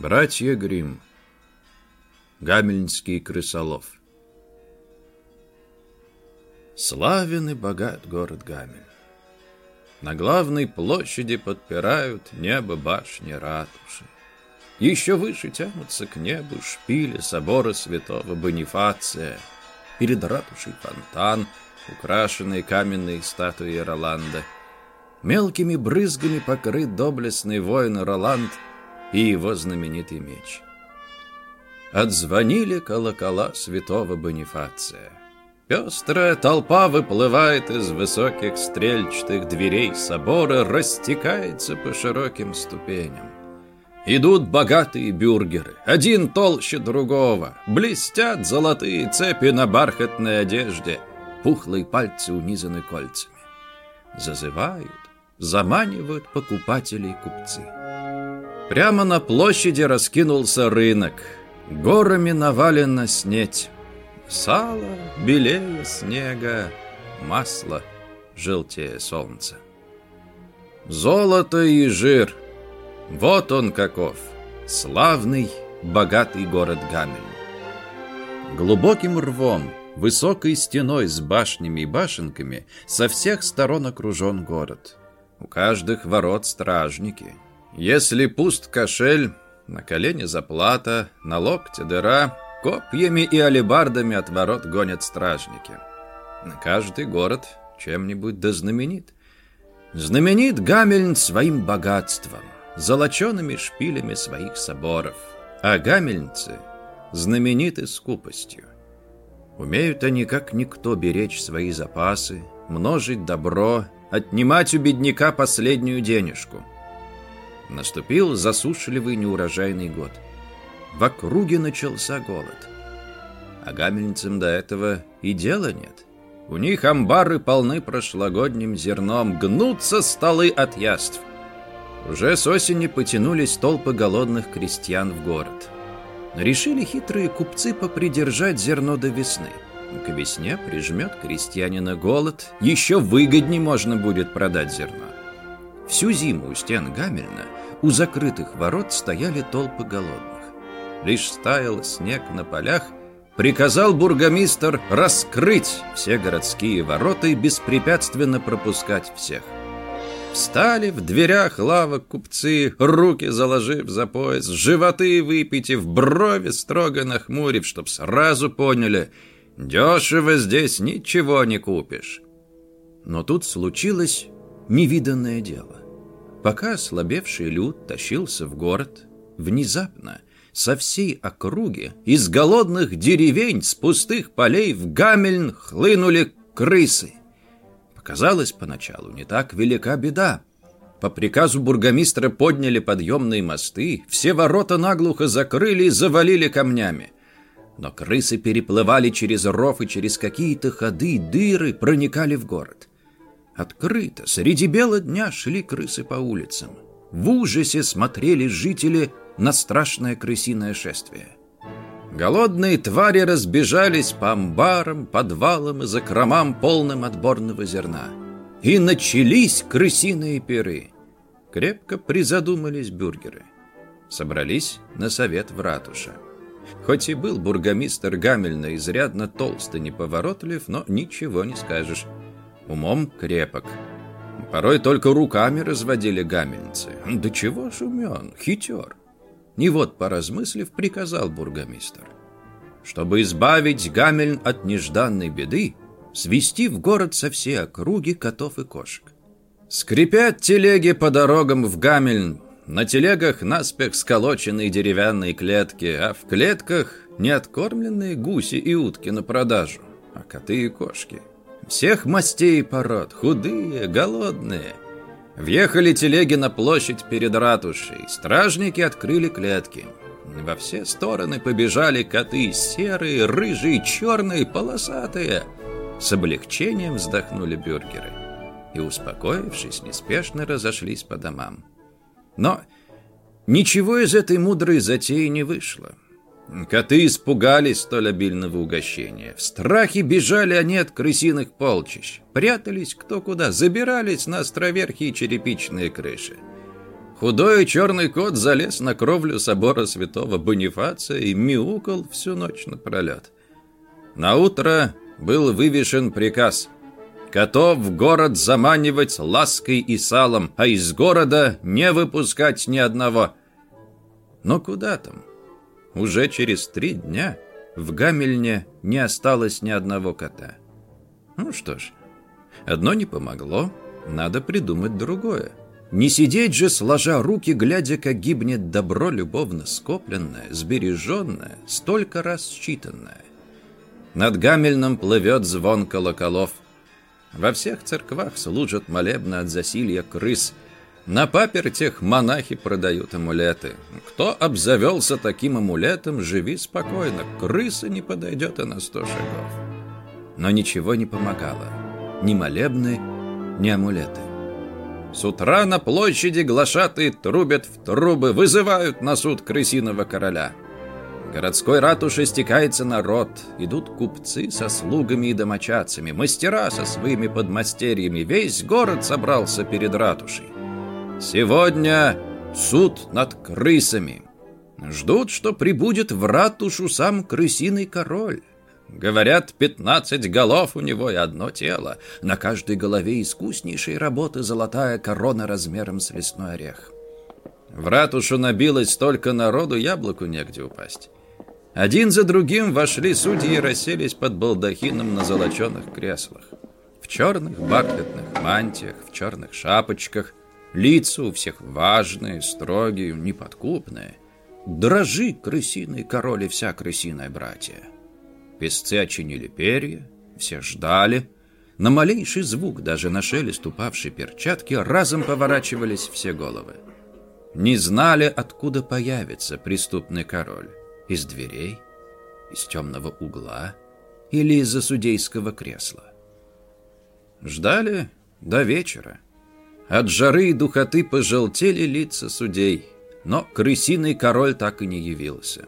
Братья Грим. Гамельнский крысолов. Славен и богат город Гамель. На главной площади подпирают небо башни ратуши. Еще выше тянутся к небу шпили собора святого Бонифация. Перед ратушей фонтан, украшенный каменной статуей Роланда. Мелкими брызгами покрыт доблестный воин Роланд и его знаменитый меч. Отзвонили колокола святого Бонифация. Пестрая толпа выплывает из высоких стрельчатых дверей собора, растекается по широким ступеням. Идут богатые бюргеры, один толще другого, блестят золотые цепи на бархатной одежде, пухлые пальцы унизаны кольцами. Зазывают, заманивают покупателей купцы. Прямо на площади раскинулся рынок, горами навалена снеть. Сало белее снега, масло желтее солнца. Золото и жир. Вот он каков, славный, богатый город Гамель. Глубоким рвом, высокой стеной с башнями и башенками со всех сторон окружен город. У каждых ворот стражники. Если пуст кошель, на колене заплата, на локте дыра — Копьями и алебардами от ворот гонят стражники. Каждый город чем-нибудь да знаменит. Знаменит Гамельн своим богатством, золочеными шпилями своих соборов. А гамельнцы знамениты скупостью. Умеют они, как никто, беречь свои запасы, множить добро, отнимать у бедняка последнюю денежку. Наступил засушливый неурожайный год – в округе начался голод. А гамельницам до этого и дела нет. У них амбары полны прошлогодним зерном, гнутся столы от яств. Уже с осени потянулись толпы голодных крестьян в город. Решили хитрые купцы попридержать зерно до весны. К весне прижмет крестьянина голод, еще выгоднее можно будет продать зерно. Всю зиму у стен Гамельна у закрытых ворот стояли толпы голодных лишь стаял снег на полях, приказал бургомистр раскрыть все городские ворота и беспрепятственно пропускать всех. Встали в дверях лавок купцы, руки заложив за пояс, животы выпитив, брови строго нахмурив, чтоб сразу поняли, дешево здесь ничего не купишь. Но тут случилось невиданное дело. Пока ослабевший люд тащился в город, внезапно со всей округи, из голодных деревень, с пустых полей в Гамельн хлынули крысы. Показалось поначалу не так велика беда. По приказу бургомистра подняли подъемные мосты, все ворота наглухо закрыли и завалили камнями. Но крысы переплывали через ров и через какие-то ходы, дыры проникали в город. Открыто, среди бела дня шли крысы по улицам. В ужасе смотрели жители на страшное крысиное шествие. Голодные твари разбежались по амбарам, подвалам и закромам, полным отборного зерна. И начались крысиные пиры. Крепко призадумались бюргеры. Собрались на совет в ратуше. Хоть и был бургомистр Гамельна изрядно толст и неповоротлив, но ничего не скажешь. Умом крепок. Порой только руками разводили гамельницы. Да чего ж умен, хитер. И вот, поразмыслив, приказал бургомистр. Чтобы избавить Гамельн от нежданной беды, свести в город со всей округи котов и кошек. Скрипят телеги по дорогам в Гамельн, на телегах наспех сколоченные деревянные клетки, а в клетках неоткормленные гуси и утки на продажу, а коты и кошки. Всех мастей пород, худые, голодные – Въехали телеги на площадь перед ратушей. Стражники открыли клетки. Во все стороны побежали коты, серые, рыжие, черные, полосатые. С облегчением вздохнули бюргеры. И, успокоившись, неспешно разошлись по домам. Но ничего из этой мудрой затеи не вышло. Коты испугались столь обильного угощения. В страхе бежали они от крысиных полчищ. Прятались кто куда, забирались на островерхие черепичные крыши. Худой черный кот залез на кровлю собора святого Бонифация и мяукал всю ночь напролет. На утро был вывешен приказ котов в город заманивать лаской и салом, а из города не выпускать ни одного. Но куда там? Уже через три дня в Гамельне не осталось ни одного кота. Ну что ж, одно не помогло, надо придумать другое. Не сидеть же, сложа руки, глядя, как гибнет добро любовно скопленное, сбереженное, столько раз считанное. Над Гамельном плывет звон колоколов. Во всех церквах служат молебны от засилья крыс. На папертях монахи продают амулеты. Кто обзавелся таким амулетом, живи спокойно. Крыса не подойдет и на сто шагов. Но ничего не помогало. Ни молебны, ни амулеты. С утра на площади глашатые трубят в трубы, вызывают на суд крысиного короля. Городской ратуше стекается народ, идут купцы со слугами и домочадцами, мастера со своими подмастерьями, весь город собрался перед ратушей. Сегодня суд над крысами. Ждут, что прибудет в ратушу сам крысиный король. Говорят, пятнадцать голов у него и одно тело. На каждой голове искуснейшей работы золотая корона размером с лесной орех. В ратушу набилось столько народу, яблоку негде упасть. Один за другим вошли судьи и расселись под балдахином на золоченых креслах. В черных бархатных мантиях, в черных шапочках. Лица у всех важные, строгие, неподкупные. Дрожи, крысиный король и вся крысиная братья. Песцы очинили перья, все ждали. На малейший звук, даже на шелест упавшей перчатки, разом поворачивались все головы. Не знали, откуда появится преступный король. Из дверей, из темного угла или из-за судейского кресла. Ждали до вечера. От жары и духоты пожелтели лица судей, но крысиный король так и не явился.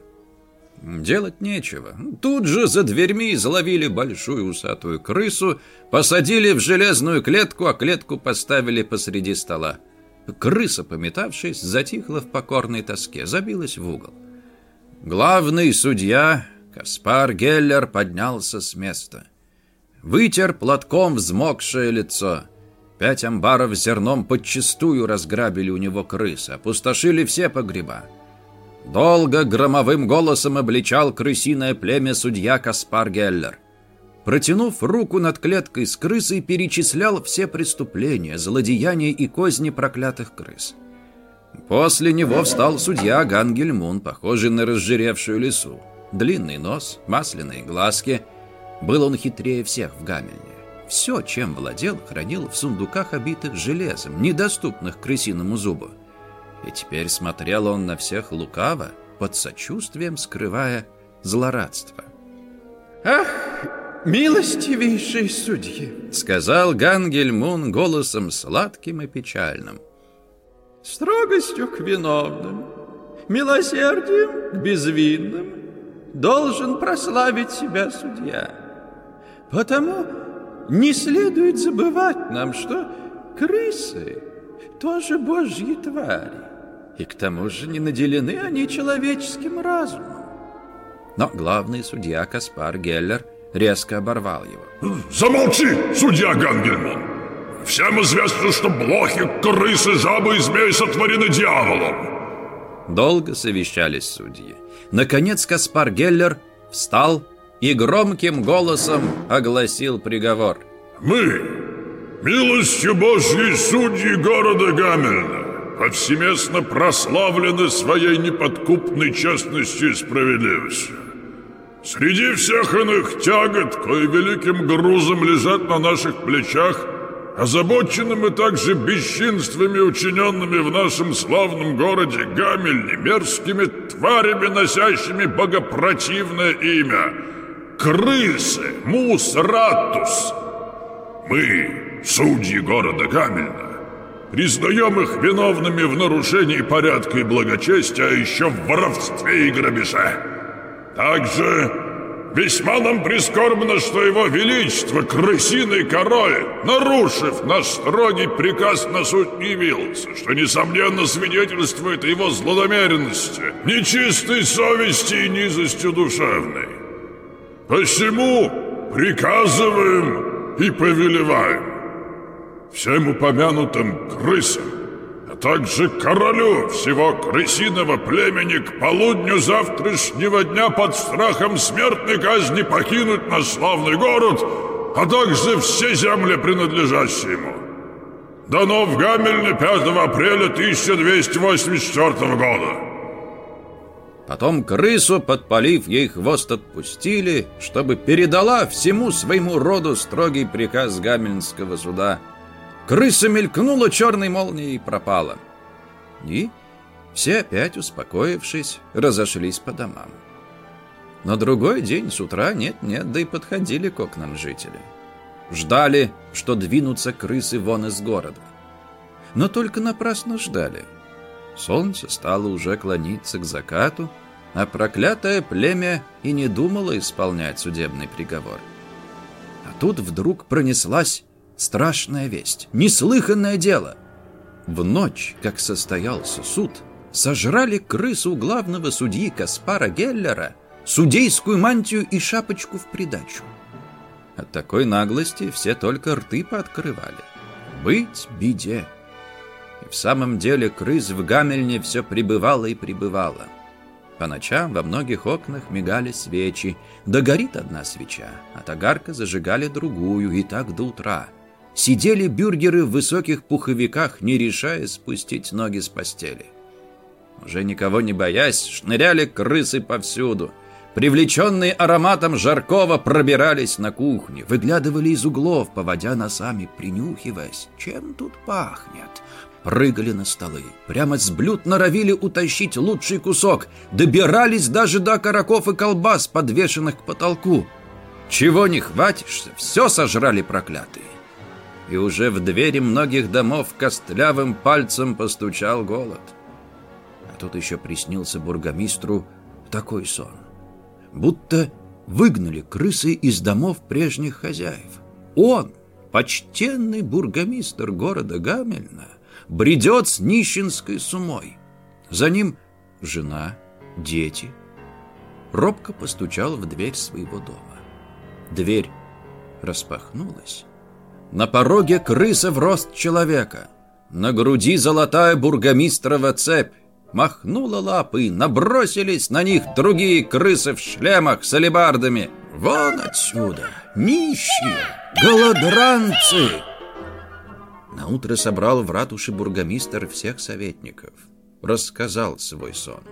Делать нечего. Тут же за дверьми изловили большую усатую крысу, посадили в железную клетку, а клетку поставили посреди стола. Крыса, пометавшись, затихла в покорной тоске, забилась в угол. Главный судья, Каспар Геллер, поднялся с места. Вытер платком взмокшее лицо. Пять амбаров с зерном подчистую разграбили у него крысы, опустошили все погреба. Долго громовым голосом обличал крысиное племя судья Каспар Геллер. Протянув руку над клеткой с крысой, перечислял все преступления, злодеяния и козни проклятых крыс. После него встал судья Гангельмун, похожий на разжиревшую лису. Длинный нос, масляные глазки. Был он хитрее всех в Гамельне. Все, чем владел, хранил в сундуках, обитых железом, недоступных крысиному зубу. И теперь смотрел он на всех лукаво, под сочувствием скрывая злорадство. «Ах, милостивейшие судьи!» — сказал Гангельмун голосом сладким и печальным. «Строгостью к виновным, милосердием к безвинным должен прославить себя судья. Потому не следует забывать нам, что крысы тоже божьи твари. И к тому же не наделены они человеческим разумом. Но главный судья Каспар Геллер резко оборвал его. «Замолчи, судья Гангельман! Всем известно, что блохи, крысы, жабы и змеи сотворены дьяволом!» Долго совещались судьи. Наконец Каспар Геллер встал и громким голосом огласил приговор. «Мы, милостью Божьей судьи города Гамельна, повсеместно прославлены своей неподкупной честностью и справедливостью. Среди всех иных тягот, кое великим грузом лежат на наших плечах, озабочены мы также бесчинствами, учиненными в нашем славном городе Гамельне, мерзкими тварями, носящими богопротивное имя — крысы, мус, ратус. Мы, судьи города Гамельна, Признаем их виновными в нарушении порядка и благочестия, а еще в воровстве и грабеже. Также Весьма нам прискорбно, что его величество, крысиный король, нарушив наш строгий приказ на суд не явился, что, несомненно, свидетельствует о его злонамеренности, нечистой совести и низостью душевной. Посему приказываем и повелеваем всем упомянутым крысам также королю всего крысиного племени к полудню завтрашнего дня под страхом смертной казни покинуть наш славный город, а также все земли, принадлежащие ему. Дано в Гамельне 5 апреля 1284 года. Потом крысу, подпалив ей хвост, отпустили, чтобы передала всему своему роду строгий приказ Гамельнского суда – Крыса мелькнула черной молнией и пропала. И все опять, успокоившись, разошлись по домам. На другой день с утра нет-нет, да и подходили к окнам жители. Ждали, что двинутся крысы вон из города. Но только напрасно ждали. Солнце стало уже клониться к закату, а проклятое племя и не думало исполнять судебный приговор. А тут вдруг пронеслась Страшная весть, неслыханное дело. В ночь, как состоялся суд, сожрали крысу главного судьи Каспара Геллера, судейскую мантию и шапочку в придачу. От такой наглости все только рты пооткрывали. Быть беде. В самом деле крыс в Гамельне все прибывало и прибывало. По ночам во многих окнах мигали свечи, да горит одна свеча, от огарка зажигали другую, и так до утра — Сидели бюргеры в высоких пуховиках, не решая спустить ноги с постели. Уже никого не боясь, шныряли крысы повсюду. Привлеченные ароматом жаркого пробирались на кухню, выглядывали из углов, поводя носами, принюхиваясь. Чем тут пахнет? Прыгали на столы, прямо с блюд норовили утащить лучший кусок, добирались даже до караков и колбас, подвешенных к потолку. Чего не хватишься, все сожрали проклятые и уже в двери многих домов костлявым пальцем постучал голод. А тут еще приснился бургомистру такой сон. Будто выгнали крысы из домов прежних хозяев. Он, почтенный бургомистр города Гамельна, бредет с нищенской сумой. За ним жена, дети. Робко постучал в дверь своего дома. Дверь распахнулась, на пороге крыса в рост человека. На груди золотая бургомистрова цепь. Махнула лапы, набросились на них другие крысы в шлемах с алебардами. Вон отсюда, нищие, голодранцы! Наутро собрал в ратуше бургомистр всех советников. Рассказал свой сон.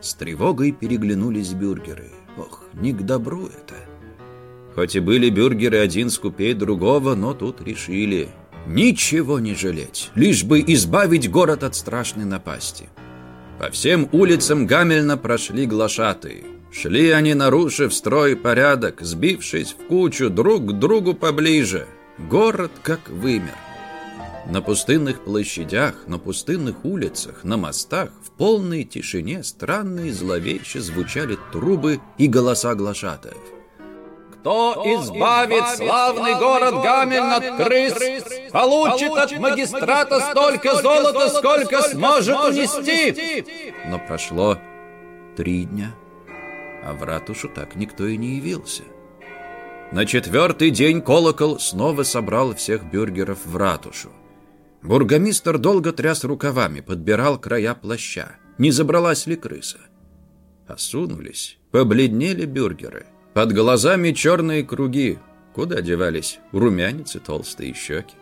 С тревогой переглянулись бюргеры. Ох, не к добру это. Хоть и были бюргеры один скупей другого, но тут решили ничего не жалеть, лишь бы избавить город от страшной напасти. По всем улицам Гамельна прошли глашатые. Шли они, нарушив строй порядок, сбившись в кучу друг к другу поближе. Город как вымер. На пустынных площадях, на пустынных улицах, на мостах в полной тишине странные зловеще звучали трубы и голоса глашатаев. Кто избавит славный город Гамельн от крыс, получит от магистрата столько золота, сколько сможет унести. Но прошло три дня, а в ратушу так никто и не явился. На четвертый день колокол снова собрал всех бюргеров в ратушу. Бургомистр долго тряс рукавами, подбирал края плаща. Не забралась ли крыса? Осунулись, побледнели бюргеры — под глазами черные круги. Куда девались румянец и толстые щеки?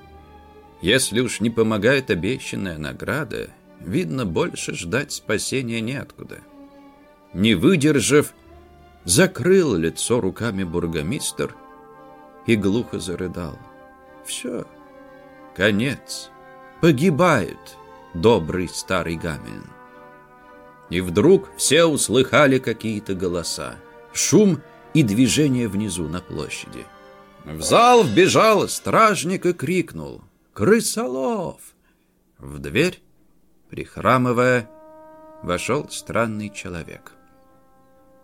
Если уж не помогает обещанная награда, видно, больше ждать спасения неоткуда. Не выдержав, закрыл лицо руками бургомистр и глухо зарыдал. Все, конец, погибает добрый старый Гамельн. И вдруг все услыхали какие-то голоса. Шум — и движение внизу на площади. В зал вбежал стражник и крикнул «Крысолов!». В дверь, прихрамывая, вошел странный человек.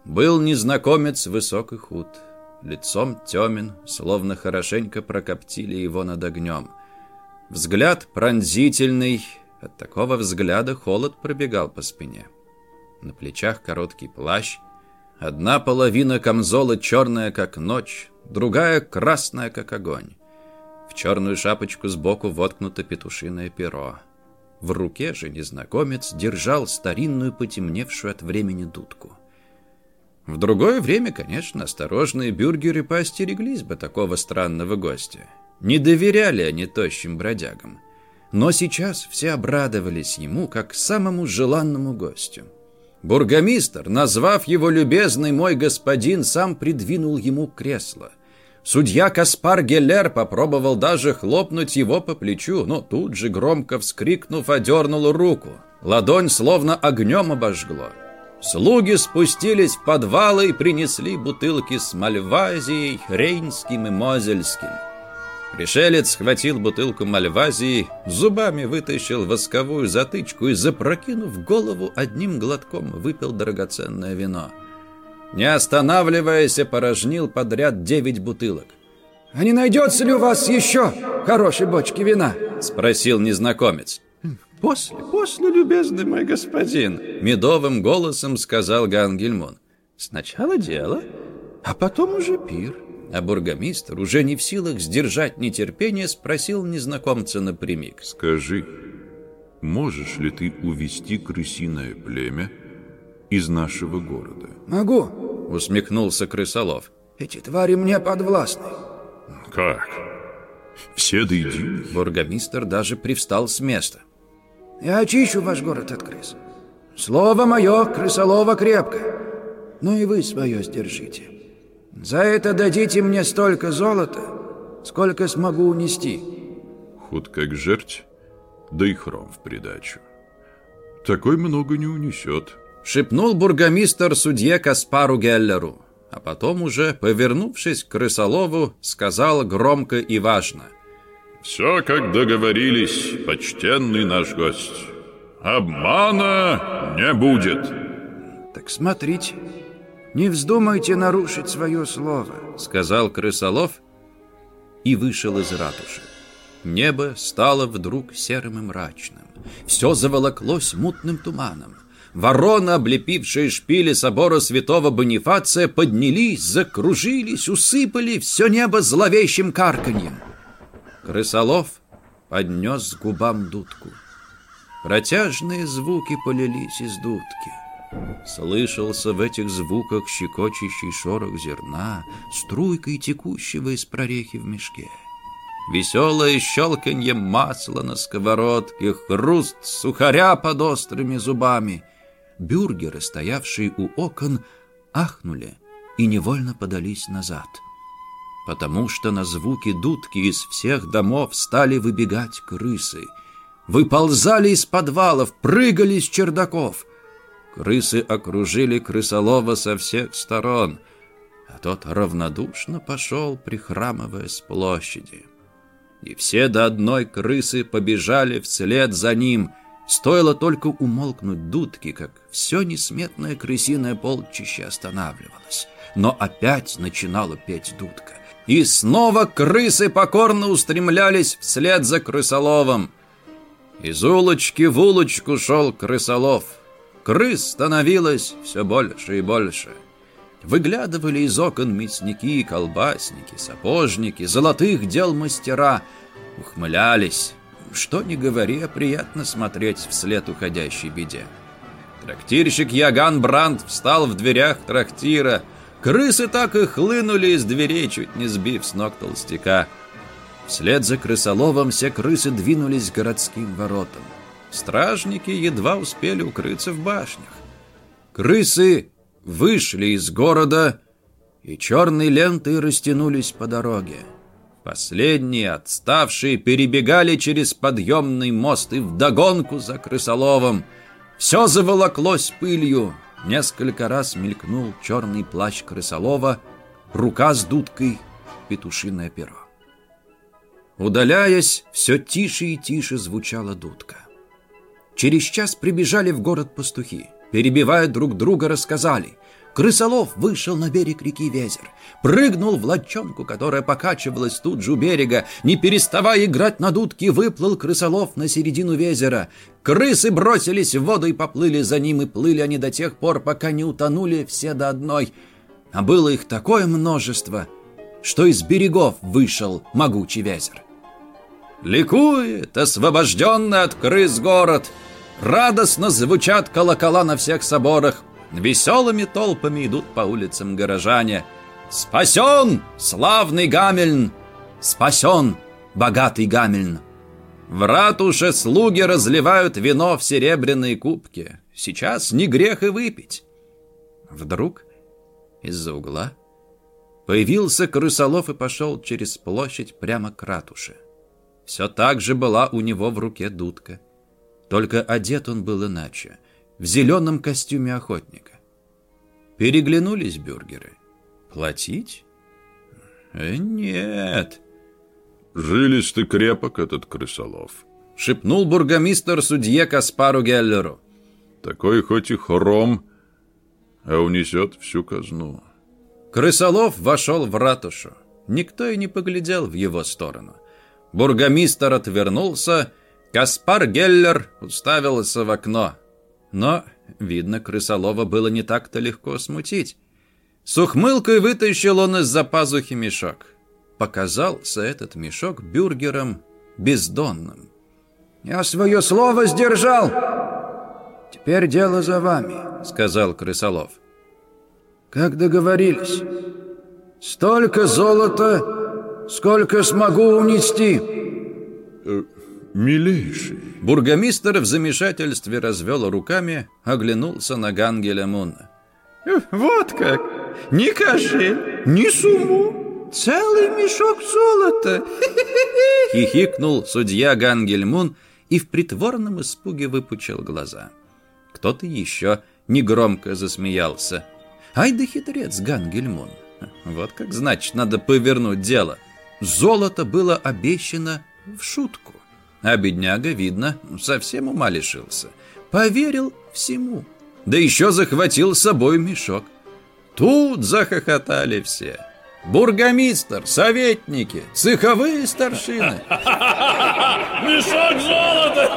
Был незнакомец высок и худ. Лицом темен, словно хорошенько прокоптили его над огнем. Взгляд пронзительный, от такого взгляда холод пробегал по спине. На плечах короткий плащ, одна половина камзола черная, как ночь, другая красная, как огонь. В черную шапочку сбоку воткнуто петушиное перо. В руке же незнакомец держал старинную потемневшую от времени дудку. В другое время, конечно, осторожные бюргеры поостереглись бы такого странного гостя. Не доверяли они тощим бродягам. Но сейчас все обрадовались ему, как самому желанному гостю. Бургомистр, назвав его любезный мой господин, сам придвинул ему кресло. Судья Каспар Геллер попробовал даже хлопнуть его по плечу, но тут же, громко вскрикнув, одернул руку. Ладонь словно огнем обожгло. Слуги спустились в подвалы и принесли бутылки с Мальвазией, Рейнским и Мозельским. Пришелец схватил бутылку Мальвазии, зубами вытащил восковую затычку и, запрокинув голову, одним глотком выпил драгоценное вино. Не останавливаясь, опорожнил подряд девять бутылок. «А не найдется ли у вас еще хорошей бочки вина?» — спросил незнакомец. «После, после, любезный мой господин», — медовым голосом сказал Гангельмон. «Сначала дело, а потом уже пир». А бургомистр, уже не в силах сдержать нетерпение, спросил незнакомца напрямик. «Скажи, можешь ли ты увести крысиное племя из нашего города?» «Могу», — усмехнулся крысолов. «Эти твари мне подвластны». «Как? Все до единой?» Бургомистр даже привстал с места. Я очищу ваш город от крыс. Слово мое, крысолова крепко. Ну и вы свое сдержите. За это дадите мне столько золота, сколько смогу унести. Худ как жерть, да и хром в придачу. Такой много не унесет. Шепнул бургомистр судье Каспару Геллеру. А потом уже, повернувшись к крысолову, сказал громко и важно — все, как договорились, почтенный наш гость. Обмана не будет. Так смотрите, не вздумайте нарушить свое слово, сказал крысолов и вышел из ратуши. Небо стало вдруг серым и мрачным. Все заволоклось мутным туманом. Вороны, облепившие шпили собора святого Бонифация, поднялись, закружились, усыпали все небо зловещим карканьем. Крысолов поднес к губам дудку. Протяжные звуки полились из дудки. Слышался в этих звуках щекочущий шорох зерна, струйкой текущего из прорехи в мешке. Веселое щелканье масла на сковородке, хруст сухаря под острыми зубами. Бюргеры, стоявшие у окон, ахнули и невольно подались назад — потому что на звуки дудки из всех домов стали выбегать крысы. Выползали из подвалов, прыгали с чердаков. Крысы окружили крысолова со всех сторон, а тот равнодушно пошел, прихрамывая с площади. И все до одной крысы побежали вслед за ним. Стоило только умолкнуть дудки, как все несметное крысиное полчище останавливалось. Но опять начинала петь дудка. И снова крысы покорно устремлялись вслед за крысоловом. Из улочки в улочку шел крысолов. Крыс становилось все больше и больше. Выглядывали из окон мясники, колбасники, сапожники, золотых дел мастера. Ухмылялись. Что ни говори, а приятно смотреть вслед уходящей беде. Трактирщик Яган Бранд встал в дверях трактира — Крысы так и хлынули из дверей, чуть не сбив с ног толстяка. Вслед за крысоловом все крысы двинулись к городским воротам. Стражники едва успели укрыться в башнях. Крысы вышли из города и черной лентой растянулись по дороге. Последние, отставшие, перебегали через подъемный мост и вдогонку за крысоловом. Все заволоклось пылью, Несколько раз мелькнул черный плащ крысолова, рука с дудкой, петушиное перо. Удаляясь, все тише и тише звучала дудка. Через час прибежали в город пастухи. Перебивая друг друга, рассказали. Крысолов вышел на берег реки Везер, прыгнул в лодчонку, которая покачивалась тут же у берега, не переставая играть на дудке, выплыл крысолов на середину Везера. Крысы бросились в воду и поплыли за ним, и плыли они до тех пор, пока не утонули все до одной. А было их такое множество, что из берегов вышел могучий Везер. Ликует освобожденный от крыс город, радостно звучат колокола на всех соборах, Веселыми толпами идут по улицам горожане. «Спасен, славный Гамельн! Спасен, богатый Гамельн!» В ратуше слуги разливают вино в серебряные кубки. Сейчас не грех и выпить. Вдруг из-за угла появился Крысолов и пошел через площадь прямо к ратуше. Все так же была у него в руке дудка. Только одет он был иначе — в зеленом костюме охотника. Переглянулись бюргеры. Платить? Э, нет. Жилистый крепок этот крысолов. Шепнул бургомистр судье Каспару Геллеру. Такой хоть и хром, а унесет всю казну. Крысолов вошел в ратушу. Никто и не поглядел в его сторону. Бургомистр отвернулся, Каспар Геллер уставился в окно. Но, видно, крысолова было не так-то легко смутить. С ухмылкой вытащил он из-за пазухи мешок. Показался этот мешок бюргером бездонным. «Я свое слово сдержал! Теперь дело за вами», — сказал крысолов. «Как договорились, столько золота, сколько смогу унести». Э, «Милейший!» Бургомистр в замешательстве развел руками, оглянулся на Гангеля Мунна. «Вот как! Ни кошель, ни сумму! Целый мешок золота!» Хихикнул судья Гангельмун и в притворном испуге выпучил глаза. Кто-то еще негромко засмеялся. «Ай да хитрец Гангельмун! Вот как значит, надо повернуть дело!» Золото было обещано в шутку. А бедняга, видно, совсем ума лишился. Поверил всему. Да еще захватил с собой мешок. Тут захохотали все. Бургомистр, советники, цеховые старшины. Мешок золота!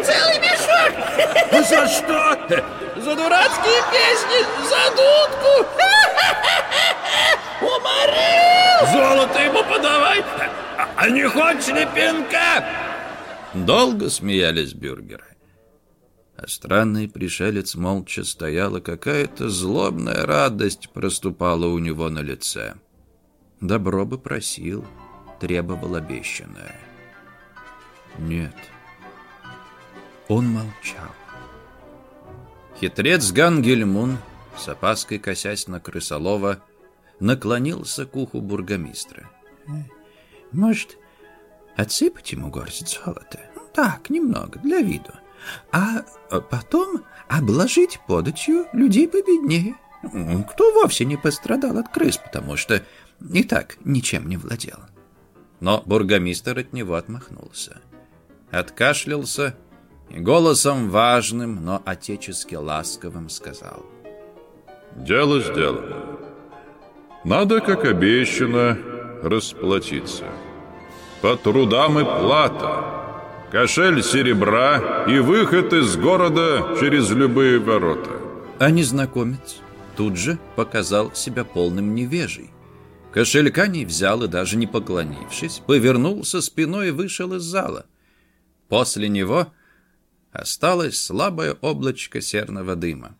Целый! За что? За дурацкие песни, за дудку! Уморил! Золото ему подавай! А, а не хочешь ли пинка? Долго смеялись бюргеры. А странный пришелец молча стоял, какая-то злобная радость проступала у него на лице. Добро бы просил, требовал обещанное. Нет. Он молчал. Хитрец Гангельмун, с опаской косясь на крысолова, наклонился к уху бургомистра. «Может, отсыпать ему горсть золота? Так, немного, для виду. А потом обложить податью людей победнее, кто вовсе не пострадал от крыс, потому что и так ничем не владел». Но бургомистр от него отмахнулся. Откашлялся и голосом важным, но отечески ласковым сказал. «Дело сделано. Надо, как обещано, расплатиться. По трудам и плата. Кошель серебра и выход из города через любые ворота. А незнакомец тут же показал себя полным невежей. Кошелька не взял и даже не поклонившись, повернулся спиной и вышел из зала. После него осталось слабое облачко серного дыма.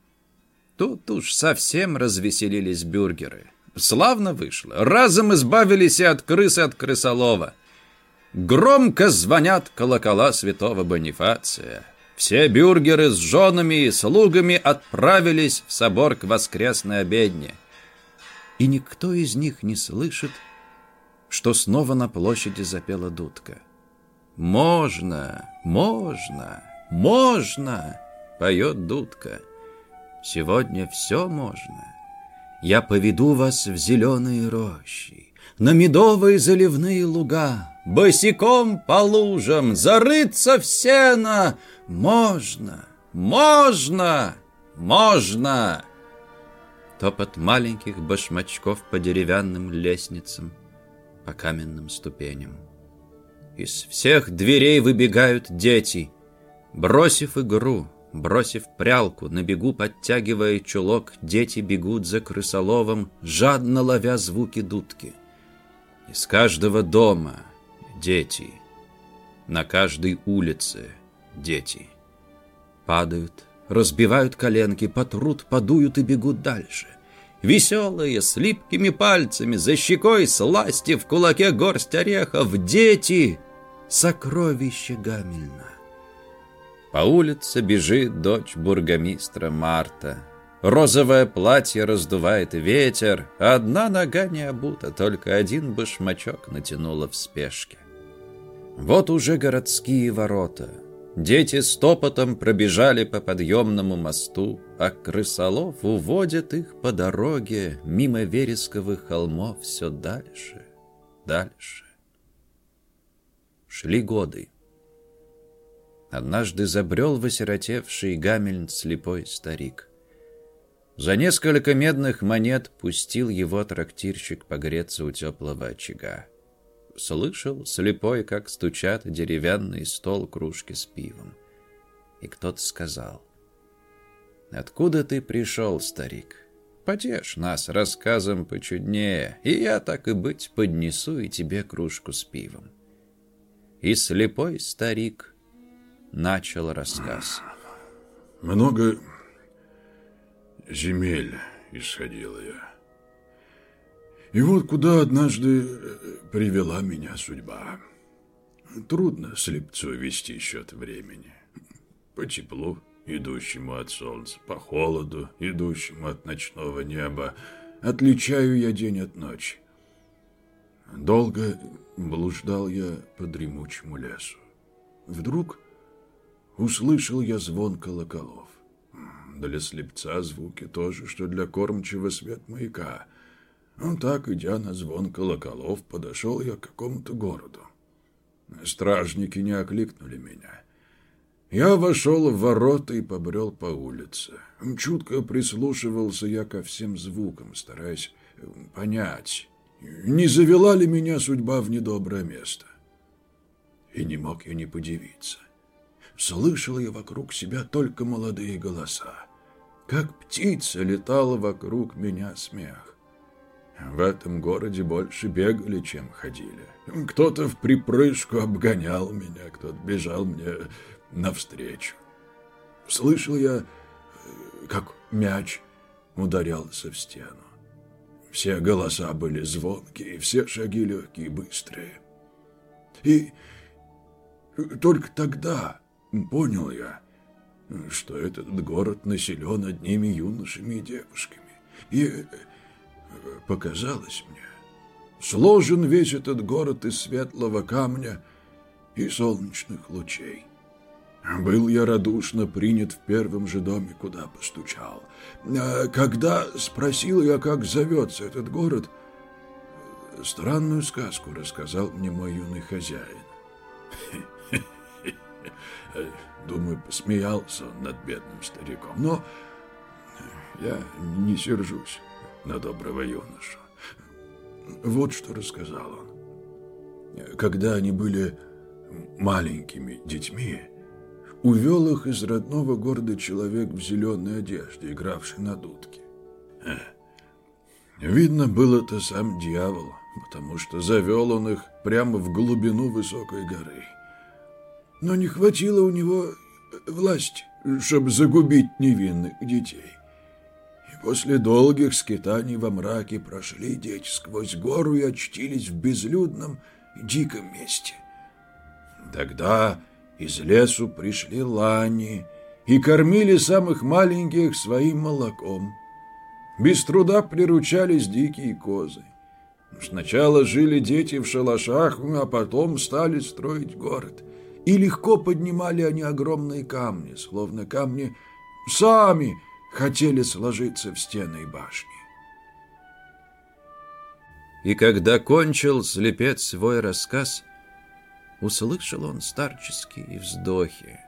Тут уж совсем развеселились бюргеры. Славно вышло. Разом избавились и от крысы, от крысолова. Громко звонят колокола святого Бонифация. Все бюргеры с женами и слугами отправились в собор к воскресной обедне. И никто из них не слышит, что снова на площади запела дудка. «Можно, можно, можно!» — поет дудка. «Сегодня все можно». Я поведу вас в зеленые рощи, на медовые заливные луга, босиком по лужам, зарыться в сено. Можно, можно, можно. Топот маленьких башмачков по деревянным лестницам, по каменным ступеням. Из всех дверей выбегают дети, бросив игру, Бросив прялку, на бегу подтягивая чулок, дети бегут за крысоловом, жадно ловя звуки дудки. Из каждого дома дети, на каждой улице дети. Падают, разбивают коленки, потрут, подуют и бегут дальше. Веселые, с липкими пальцами, за щекой сласти в кулаке горсть орехов, дети — сокровище Гамельна. По улице бежит дочь бургомистра Марта. Розовое платье раздувает ветер, а одна нога не обута, только один башмачок натянула в спешке. Вот уже городские ворота. Дети с топотом пробежали по подъемному мосту, а крысолов уводят их по дороге мимо вересковых холмов все дальше, дальше. Шли годы. Однажды забрел в осиротевший гамельн слепой старик. За несколько медных монет пустил его трактирщик погреться у теплого очага. Слышал слепой, как стучат деревянный стол кружки с пивом. И кто-то сказал, «Откуда ты пришел, старик? Потешь нас рассказом почуднее, и я, так и быть, поднесу и тебе кружку с пивом». И слепой старик начал рассказ. Много земель исходила я. И вот куда однажды э, привела меня судьба. Трудно слепцу вести счет времени. По теплу, идущему от солнца, по холоду, идущему от ночного неба, отличаю я день от ночи. Долго блуждал я по дремучему лесу. Вдруг услышал я звон колоколов. Для слепца звуки тоже, что для кормчего свет маяка. Ну, так, идя на звон колоколов, подошел я к какому-то городу. Стражники не окликнули меня. Я вошел в ворота и побрел по улице. Чутко прислушивался я ко всем звукам, стараясь понять, не завела ли меня судьба в недоброе место. И не мог я не подивиться слышал я вокруг себя только молодые голоса. Как птица летала вокруг меня смех. В этом городе больше бегали, чем ходили. Кто-то в припрыжку обгонял меня, кто-то бежал мне навстречу. Слышал я, как мяч ударялся в стену. Все голоса были звонкие, все шаги легкие и быстрые. И только тогда Понял я, что этот город населен одними юношами и девушками. И э, показалось мне, сложен весь этот город из светлого камня и солнечных лучей. Был я радушно принят в первом же доме, куда постучал. А когда спросил я, как зовется этот город, странную сказку рассказал мне мой юный хозяин. Думаю, посмеялся он над бедным стариком. Но я не сержусь на доброго юношу. Вот что рассказал он. Когда они были маленькими детьми, увел их из родного города человек в зеленой одежде, игравший на дудке. Видно, был это сам дьявол, потому что завел он их прямо в глубину высокой горы но не хватило у него власти, чтобы загубить невинных детей. И после долгих скитаний во мраке прошли дети сквозь гору и очтились в безлюдном диком месте. Тогда из лесу пришли лани и кормили самых маленьких своим молоком. Без труда приручались дикие козы. Сначала жили дети в шалашах, а потом стали строить город – и легко поднимали они огромные камни, словно камни сами хотели сложиться в стены и башни. И когда кончил слепец свой рассказ, услышал он старческие вздохи,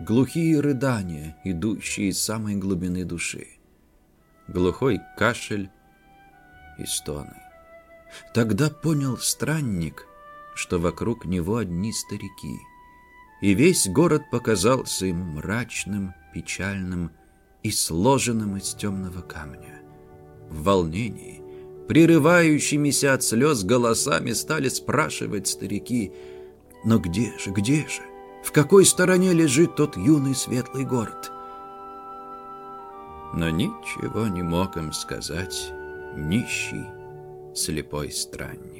глухие рыдания, идущие из самой глубины души, глухой кашель и стоны. Тогда понял странник, что вокруг него одни старики, и весь город показался ему мрачным, печальным и сложенным из темного камня. В волнении, прерывающимися от слез голосами стали спрашивать старики, «Но где же, где же? В какой стороне лежит тот юный светлый город?» Но ничего не мог им сказать нищий, слепой странник.